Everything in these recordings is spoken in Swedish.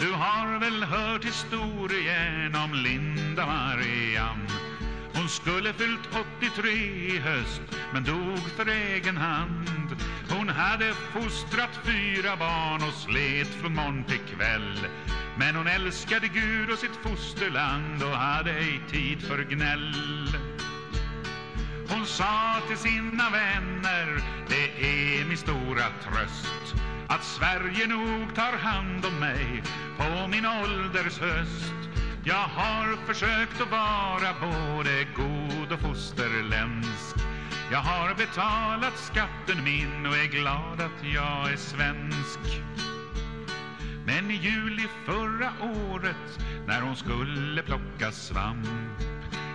Du har väl hört historien om Linda Marian? Hon skulle fyllt 83 i höst men dog för egen hand. Hon hade fostrat fyra barn och slet från morgon till kväll. Men hon älskade Gud och sitt fosterland och hade ej tid för gnäll. Hon sa till sina vänner Det är min stora tröst att Sverige nog tar hand om mig på min ålders höst. Jag har försökt att vara både god och fosterländsk. Jag har betalat skatten min och är glad att jag är svensk. Men i juli förra året när hon skulle plocka svamp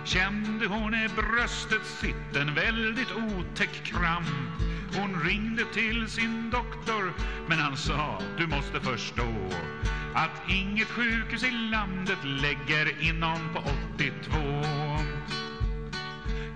kände hon i bröstet sitt en väldigt otäck kramp. Hon ringde till sin doktor han sa du måste förstå att inget sjukhus i landet lägger in någon på 82.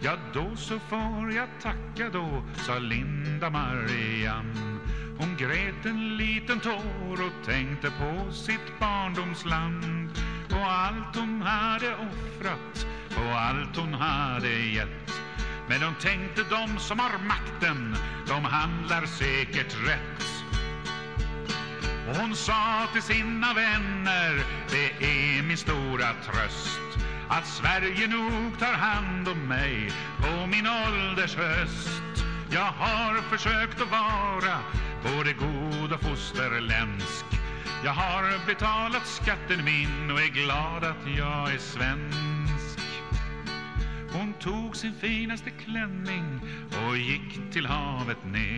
Ja, då så får jag tacka då, sa Linda Marianne. Hon grät en liten tår och tänkte på sitt barndomsland och allt hon hade offrat och allt hon hade gett. Men hon tänkte de som har makten, de handlar säkert rätt. Hon sa till sina vänner, det är min stora tröst att Sverige nog tar hand om mig på min ålders höst. Jag har försökt att vara både god och fosterländsk. Jag har betalat skatten min och är glad att jag är svensk. Hon tog sin finaste klänning och gick till havet ner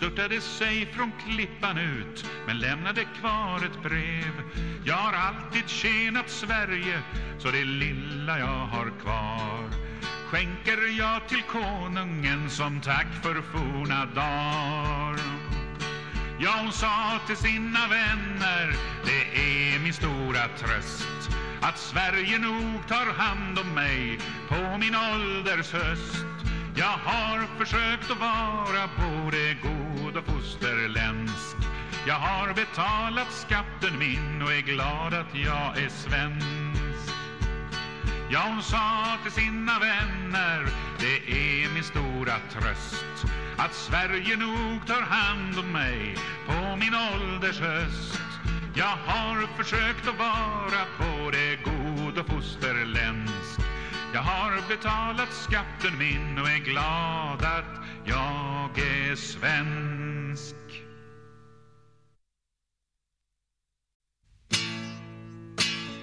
hon störtade sig från klippan ut men lämnade kvar ett brev. Jag har alltid tjänat Sverige så det lilla jag har kvar skänker jag till konungen som tack för forna dagar. Ja, hon sa till sina vänner, det är min stora tröst att Sverige nog tar hand om mig på min ålders höst. Jag har försökt att vara både god och fosterländsk. Jag har betalat skatten min och är glad att jag är svensk. Ja, hon sa till sina vänner, det är min stora tröst att Sverige nog tar hand om mig på min ålders höst. Jag har försökt att vara både god och fosterländsk. Jag har betalat skatten min och är glad att jag är svensk.